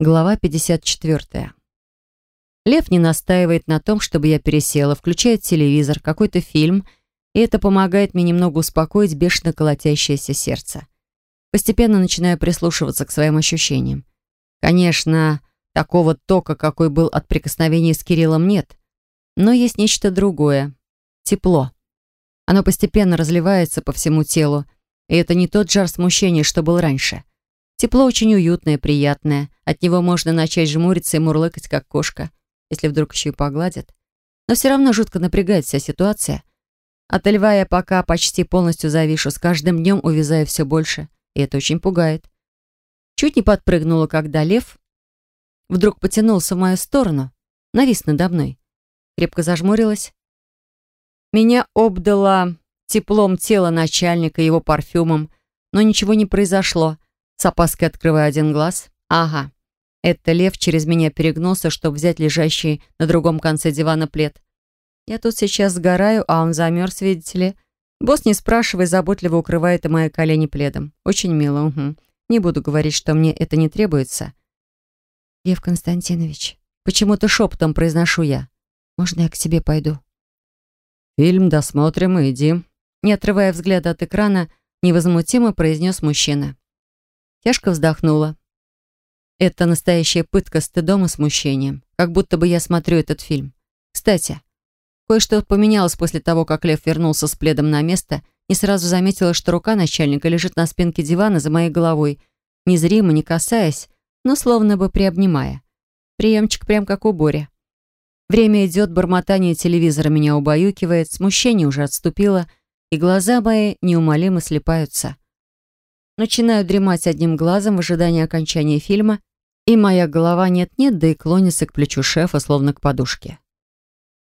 Глава 54. Лев не настаивает на том, чтобы я пересела, включает телевизор, какой-то фильм, и это помогает мне немного успокоить бешено колотящееся сердце. Постепенно начинаю прислушиваться к своим ощущениям. Конечно, такого тока, какой был от прикосновения с Кириллом, нет. Но есть нечто другое. Тепло. Оно постепенно разливается по всему телу, и это не тот жар смущения, что был раньше. Тепло очень уютное, приятное. От него можно начать жмуриться и мурлыкать, как кошка, если вдруг еще и погладят. Но все равно жутко напрягает вся ситуация. От льва я пока почти полностью завишу, с каждым днем увязаю все больше, и это очень пугает. Чуть не подпрыгнула, когда лев вдруг потянулся в мою сторону, навис надо мной. Крепко зажмурилась. Меня обдало теплом тела начальника, его парфюмом, но ничего не произошло. С опаской открываю один глаз. Ага, это лев через меня перегнулся, чтобы взять лежащий на другом конце дивана плед. Я тут сейчас сгораю, а он замерз, видите ли. Босс, не спрашивая, заботливо укрывает и мои колени пледом. Очень мило, угу. Не буду говорить, что мне это не требуется. Лев Константинович, почему-то шепотом произношу я. Можно я к себе пойду? Фильм досмотрим и иди. Не отрывая взгляда от экрана, невозмутимо произнес мужчина. Тяжко вздохнула. Это настоящая пытка стыдом и смущением. Как будто бы я смотрю этот фильм. Кстати, кое-что поменялось после того, как Лев вернулся с пледом на место и сразу заметила, что рука начальника лежит на спинке дивана за моей головой, незримо, не касаясь, но словно бы приобнимая. Приемчик прям как у Бори. Время идет, бормотание телевизора меня убаюкивает, смущение уже отступило, и глаза мои неумолимо слепаются. Начинаю дремать одним глазом в ожидании окончания фильма, и моя голова нет-нет, да и клонится к плечу шефа, словно к подушке.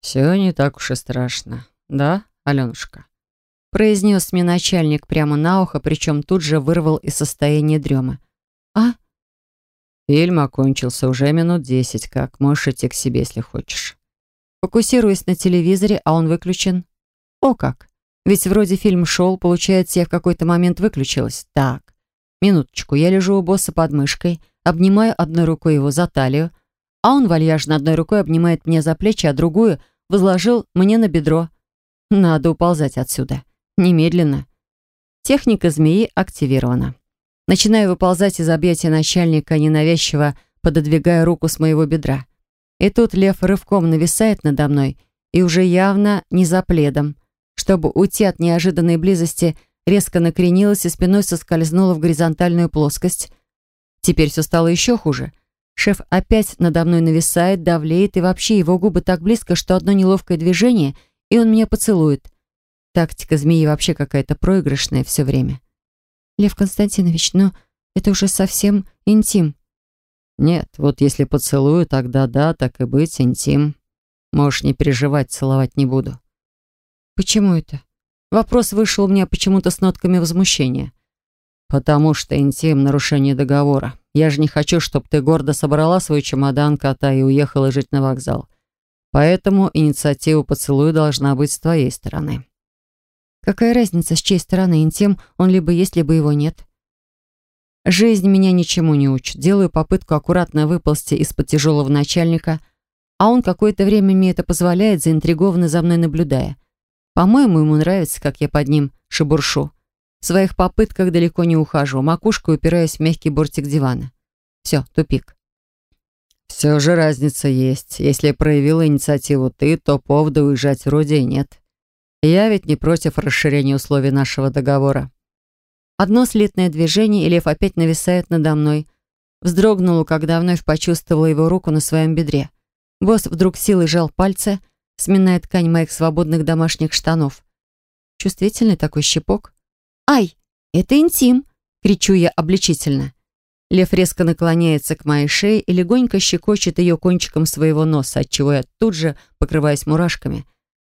«Все не так уж и страшно, да, Аленушка?» произнес мне начальник прямо на ухо, причем тут же вырвал из состояния дремы. «А?» «Фильм окончился уже минут десять, как можешь идти к себе, если хочешь». Фокусируясь на телевизоре, а он выключен. «О как! Ведь вроде фильм шел, получается, я в какой-то момент выключилась. Так, минуточку, я лежу у босса под мышкой, обнимаю одной рукой его за талию, а он вальяжно одной рукой обнимает меня за плечи, а другую возложил мне на бедро. Надо уползать отсюда. Немедленно. Техника змеи активирована. Начинаю выползать из объятия начальника, ненавязчиво пододвигая руку с моего бедра. И тут лев рывком нависает надо мной, и уже явно не за пледом. Чтобы уйти от неожиданной близости, резко накренилась и спиной соскользнула в горизонтальную плоскость. Теперь все стало еще хуже. Шеф опять надо мной нависает, давлеет, и вообще его губы так близко, что одно неловкое движение, и он меня поцелует. Тактика змеи вообще какая-то проигрышная все время. «Лев Константинович, но это уже совсем интим». «Нет, вот если поцелую, тогда да, так и быть, интим. Можешь не переживать, целовать не буду». «Почему это?» Вопрос вышел у меня почему-то с нотками возмущения. «Потому что интим — нарушение договора. Я же не хочу, чтобы ты гордо собрала свой чемодан кота и уехала жить на вокзал. Поэтому инициатива поцелуя должна быть с твоей стороны». «Какая разница, с чьей стороны интим он либо есть, либо его нет?» Жизнь меня ничему не учит. Делаю попытку аккуратно выползти из-под тяжелого начальника, а он какое-то время мне это позволяет, заинтригованно за мной наблюдая. По-моему, ему нравится, как я под ним шебуршу. В своих попытках далеко не ухожу, макушкой упираясь в мягкий бортик дивана. Все, тупик. Все же разница есть. Если проявила инициативу ты, то повода уезжать вроде и нет. Я ведь не против расширения условий нашего договора. Одно слитное движение, и лев опять нависает надо мной. Вздрогнула, когда вновь почувствовала его руку на своем бедре. Босс вдруг силой жал пальцы — сминая ткань моих свободных домашних штанов. Чувствительный такой щепок. «Ай, это интим!» — кричу я обличительно. Лев резко наклоняется к моей шее и легонько щекочет ее кончиком своего носа, отчего я тут же покрываюсь мурашками,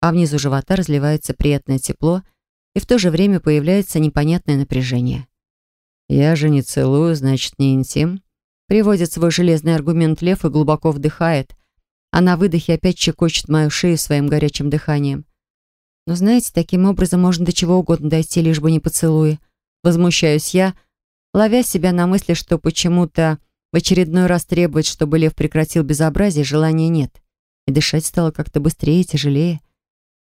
а внизу живота разливается приятное тепло, и в то же время появляется непонятное напряжение. «Я же не целую, значит, не интим», — приводит свой железный аргумент Лев и глубоко вдыхает, а на выдохе опять чекочет мою шею своим горячим дыханием. Но знаете, таким образом можно до чего угодно дойти, лишь бы не поцелуи. Возмущаюсь я, ловя себя на мысли, что почему-то В очередной раз требовать, чтобы Лев прекратил безобразие, желания нет. И дышать стало как-то быстрее, тяжелее.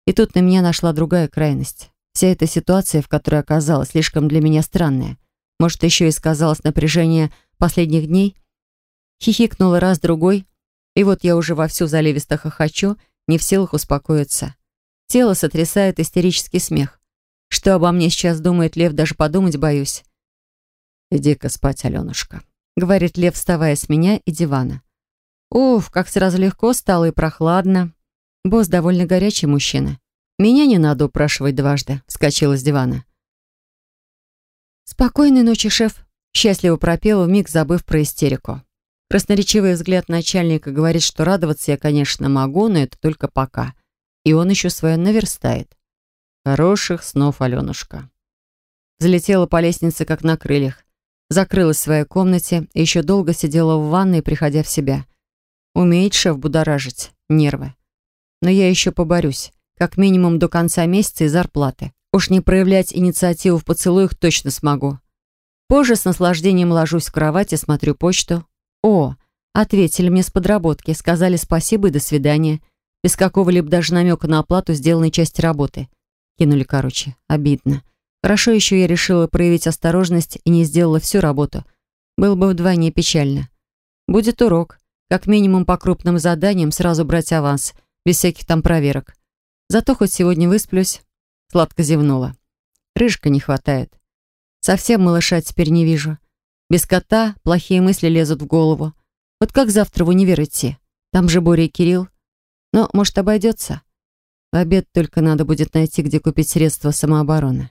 И тут на меня нашла другая крайность. Вся эта ситуация, в которой оказалась, слишком для меня странная. Может, еще и сказалось напряжение последних дней? Хихикнула раз-другой, и вот я уже вовсю заливисто хохочу, не в силах успокоиться. Тело сотрясает истерический смех. Что обо мне сейчас думает Лев, даже подумать боюсь. «Иди-ка спать, Аленушка», — говорит Лев, вставая с меня и дивана. Уф, как сразу легко стало и прохладно. Босс довольно горячий мужчина. Меня не надо упрашивать дважды. Вскочила с дивана. «Спокойной ночи, шеф», — счастливо пропела, вмиг забыв про истерику. Красноречивый взгляд начальника говорит, что радоваться я, конечно, могу, но это только пока. И он еще свое наверстает. Хороших снов, Аленушка. Взлетела по лестнице, как на крыльях. Закрылась в своей комнате и еще долго сидела в ванной, приходя в себя. Умеет шеф будоражить нервы. Но я еще поборюсь. Как минимум до конца месяца и зарплаты. Уж не проявлять инициативу в поцелуях точно смогу. Позже с наслаждением ложусь в кровать и смотрю почту. О, ответили мне с подработки, сказали спасибо и до свидания. Без какого-либо даже намека на оплату сделанной части работы. Кинули, короче. Обидно. Хорошо еще я решила проявить осторожность и не сделала всю работу. Было бы вдвойне печально. Будет урок. Как минимум по крупным заданиям сразу брать аванс, без всяких там проверок. Зато хоть сегодня высплюсь. Сладко зевнула. Рыжка не хватает. Совсем малыша теперь не вижу. Без кота плохие мысли лезут в голову. Вот как завтра в универ идти? Там же Боря и Кирилл. Но, может, обойдется? В обед только надо будет найти, где купить средства самообороны.